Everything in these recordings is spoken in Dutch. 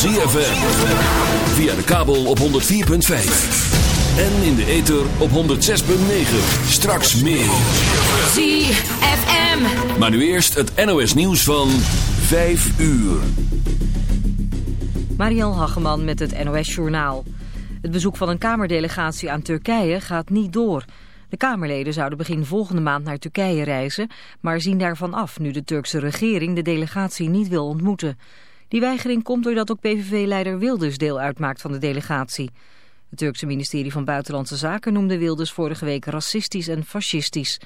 ZFM. Via de kabel op 104.5. En in de ether op 106.9. Straks meer. ZFM. Maar nu eerst het NOS nieuws van 5 uur. Mariel Hageman met het NOS Journaal. Het bezoek van een Kamerdelegatie aan Turkije gaat niet door. De Kamerleden zouden begin volgende maand naar Turkije reizen... maar zien daarvan af nu de Turkse regering de delegatie niet wil ontmoeten. Die weigering komt doordat ook PVV-leider Wilders deel uitmaakt van de delegatie. Het Turkse ministerie van Buitenlandse Zaken noemde Wilders vorige week racistisch en fascistisch.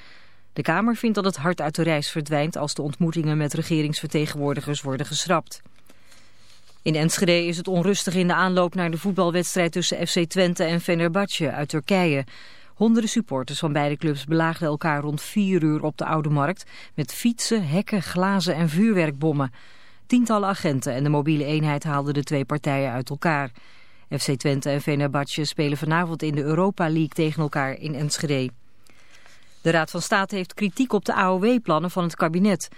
De Kamer vindt dat het hart uit de reis verdwijnt als de ontmoetingen met regeringsvertegenwoordigers worden geschrapt. In Enschede is het onrustig in de aanloop naar de voetbalwedstrijd tussen FC Twente en Fenerbahce uit Turkije. Honderden supporters van beide clubs belaagden elkaar rond vier uur op de Oude Markt met fietsen, hekken, glazen en vuurwerkbommen. Tientallen agenten en de mobiele eenheid haalden de twee partijen uit elkaar. FC Twente en Fenerbahce spelen vanavond in de Europa League tegen elkaar in Enschede. De Raad van State heeft kritiek op de AOW-plannen van het kabinet.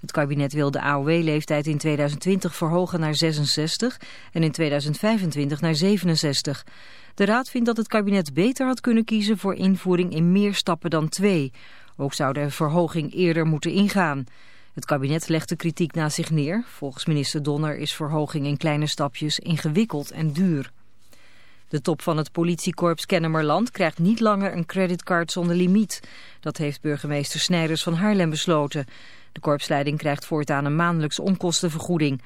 Het kabinet wil de AOW-leeftijd in 2020 verhogen naar 66 en in 2025 naar 67. De Raad vindt dat het kabinet beter had kunnen kiezen voor invoering in meer stappen dan twee. Ook zou de verhoging eerder moeten ingaan. Het kabinet legt de kritiek na zich neer. Volgens minister Donner is verhoging in kleine stapjes ingewikkeld en duur. De top van het politiekorps Kennemerland krijgt niet langer een creditcard zonder limiet. Dat heeft burgemeester Snijders van Haarlem besloten. De korpsleiding krijgt voortaan een maandelijkse onkostenvergoeding.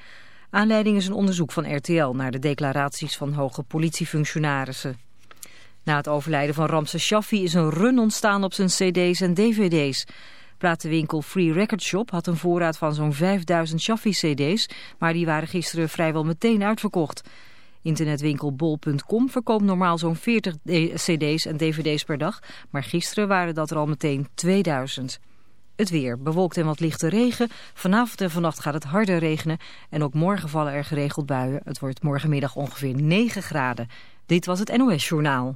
Aanleiding is een onderzoek van RTL naar de declaraties van hoge politiefunctionarissen. Na het overlijden van Ramses Shaffi is een run ontstaan op zijn cd's en dvd's. Platenwinkel Free Record Shop had een voorraad van zo'n 5000 Shaffi-cd's, maar die waren gisteren vrijwel meteen uitverkocht. Internetwinkel bol.com verkoopt normaal zo'n 40 cd's en dvd's per dag, maar gisteren waren dat er al meteen 2000. Het weer, bewolkt en wat lichte regen. Vanavond en vannacht gaat het harder regenen en ook morgen vallen er geregeld buien. Het wordt morgenmiddag ongeveer 9 graden. Dit was het NOS Journaal.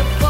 the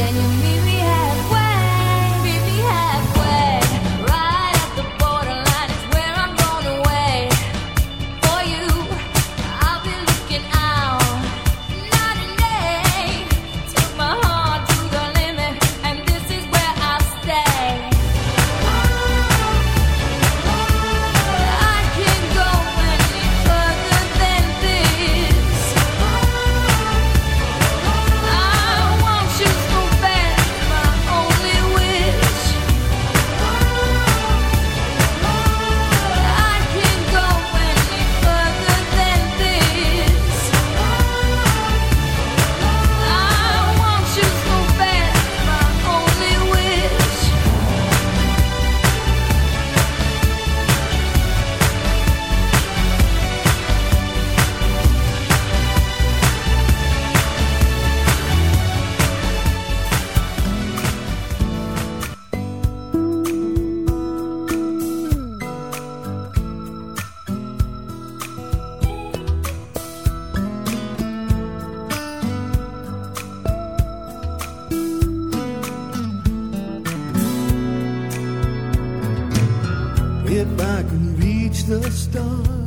Can you meet me? the stars.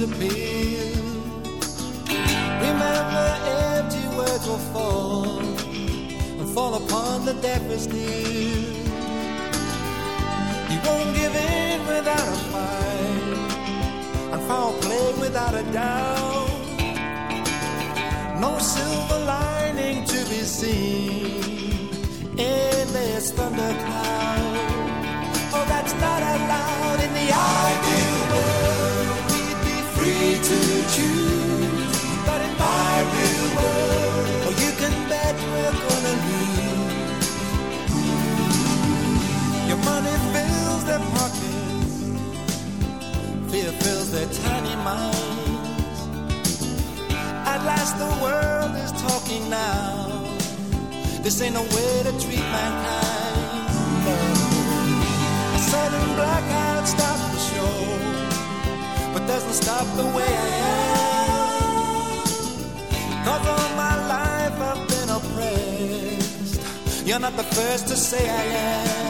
disappear. Remember, empty words will fall and fall upon the deafest that's near. You won't give in without a fight, and foul play without a doubt. No silver lining to be seen in this thundercloud. Oh, that's not allowed in the idea to choose. But in my real world, oh, you can bet we're gonna lose. Your money fills their pockets, fear fills their tiny minds. At last, the world is talking now. This ain't no way to treat mankind. doesn't stop the way I am. all my life I've been oppressed, you're not the first to say I am.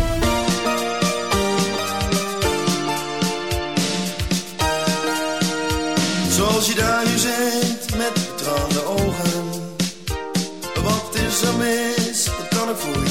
Zoals je daar nu zit met tranen ogen. Wat is er mis? Wat kan ik voor je?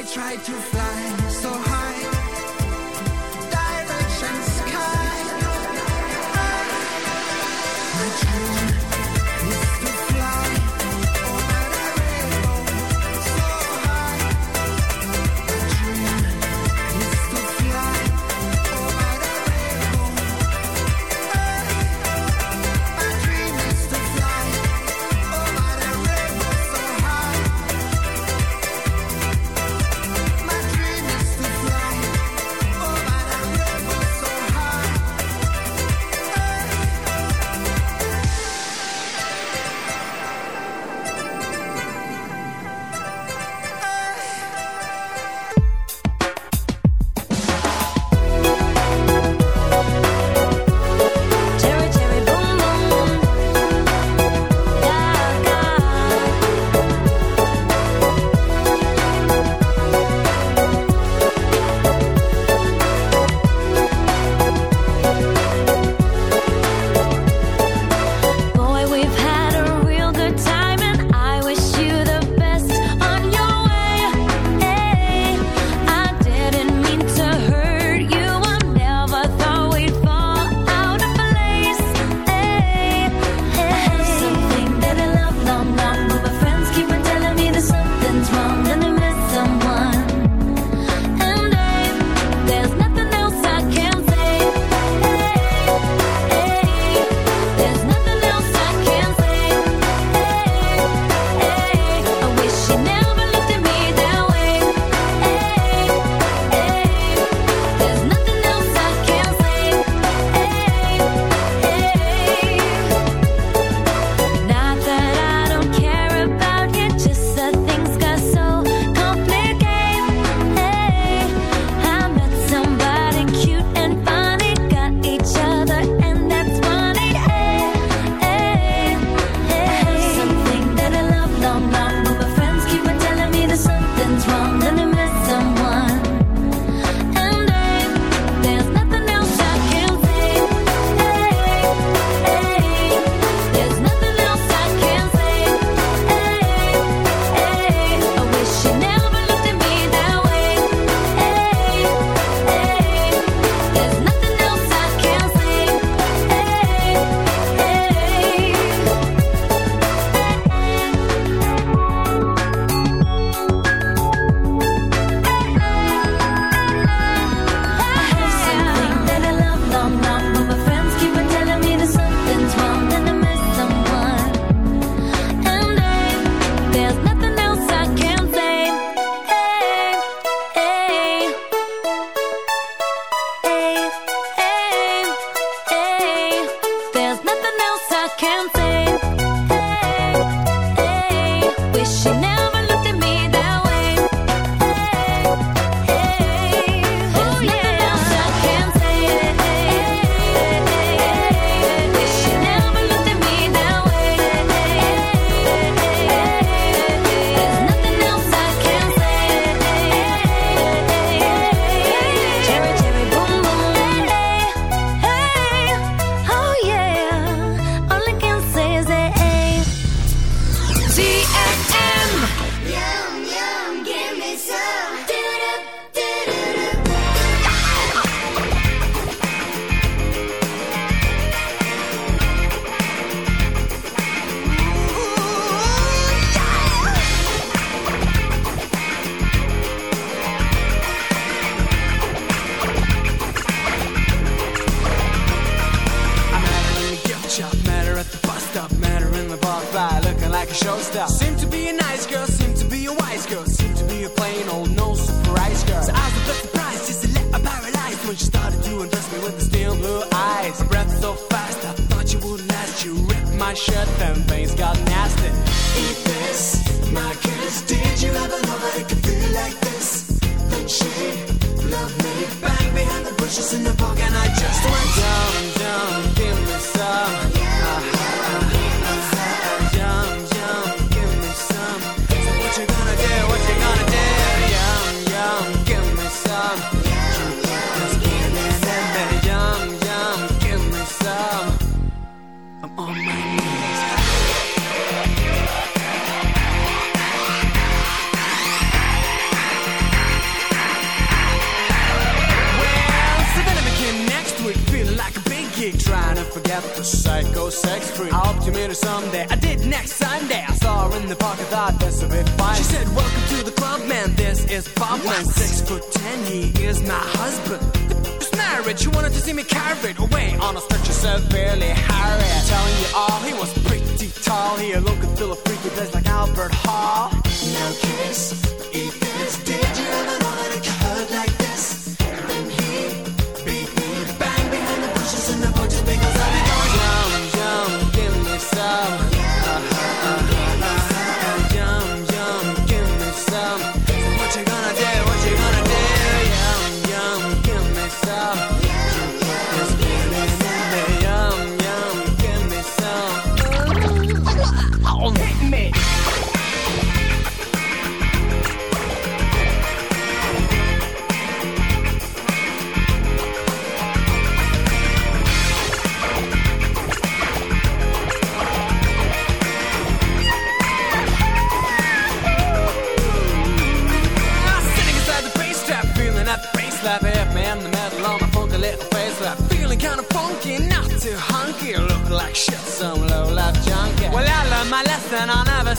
I try to fly so high.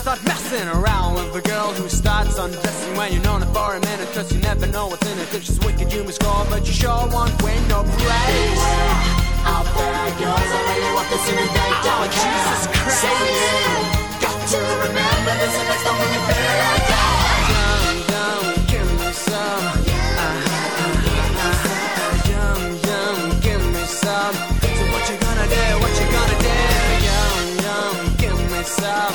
Start messing around with the girl who starts undressing when you're known her for a minute. Cause you never know what's in it. If she's wicked, you must score, but you sure won't win no praise. out there girls. I really want this in a day. Don't Oh, Jesus Christ. So you got to remember this and next time when you feel like that. Yum, yum, give me some. Uh-huh, uh-huh, uh-huh. Yum, yum, give me some. So what you gonna do? What you gonna do? Yum, yum, give me some.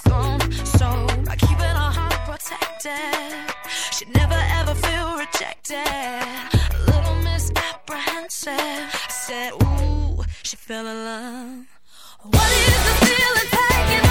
protected, she'd never ever feel rejected. A little misapprehensive. I said, Ooh, she fell in love. What is the feeling taking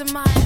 of mine.